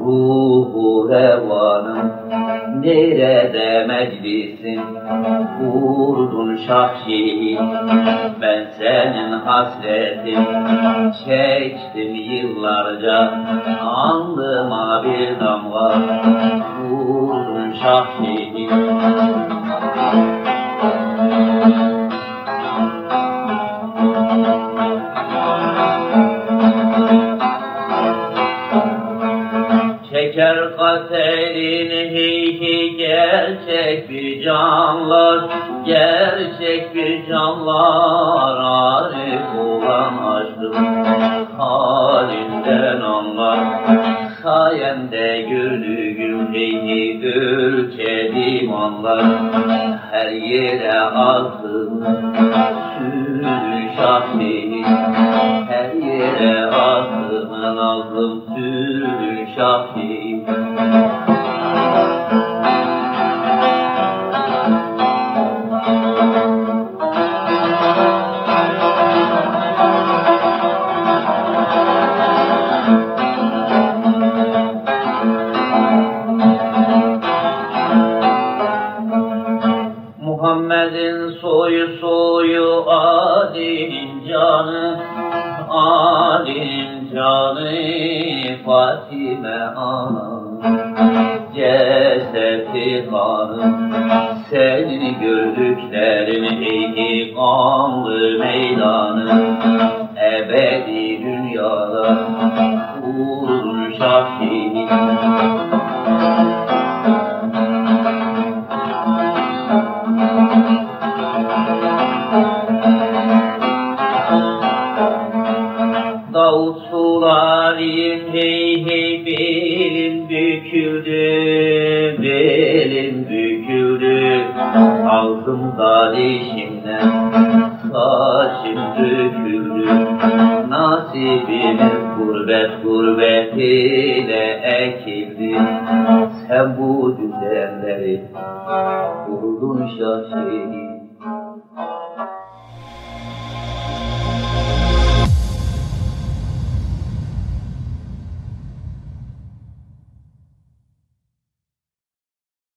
ruhu revanım Nerede meclisin vurdun şah Ben senin hasretin çektim yıllarca Alnıma bir damla vurdun şah Çeker katerini hey gerçek bir canlar Gerçek bir canlar arif olan aşkım Halinden anlar. Sayende gördüğüm hey hey ürkedim anlar. Her yere aklım sürü şahit Her yere aklımın aklım sürü şahit Muhammed'in soyu soyu Ali'nin canı Ali'nin canı Fatime ana Cesedi kanı Senin gördüklerin ey kanlı meydanı. Ebedi dünyada Uğrun şahit Davut sularım hey hey belim büküldü, belim büküldü. Ağzımda dişimden saçım döküldü. Nasibimiz gurbet gurbet ile ekildi. Sen bu düzenleri vurdun şaşırdı.